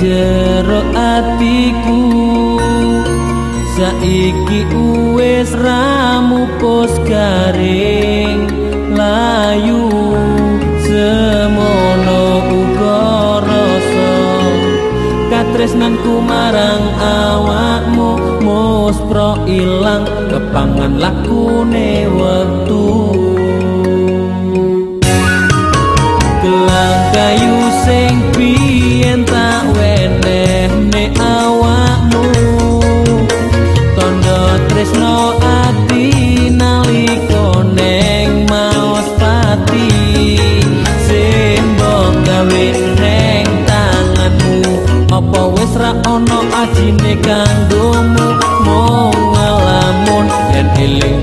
jero atiku. Saiki uwes ramu pos garing layu. Semono uga rasa katresnanku marang awakmu. Mos pro ilang kepangan lakune wektu. Gelang kayu sing pientas apa wis ra ono ajine kanggomu? Mau ngalamun yen eling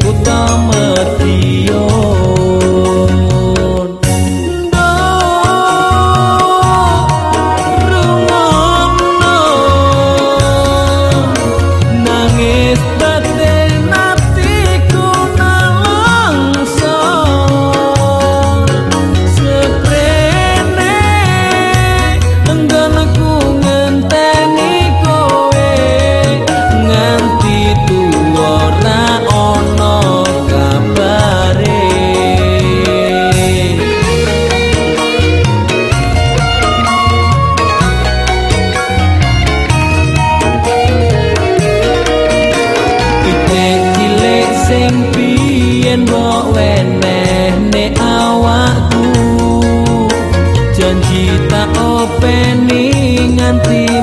janji tak openi nganti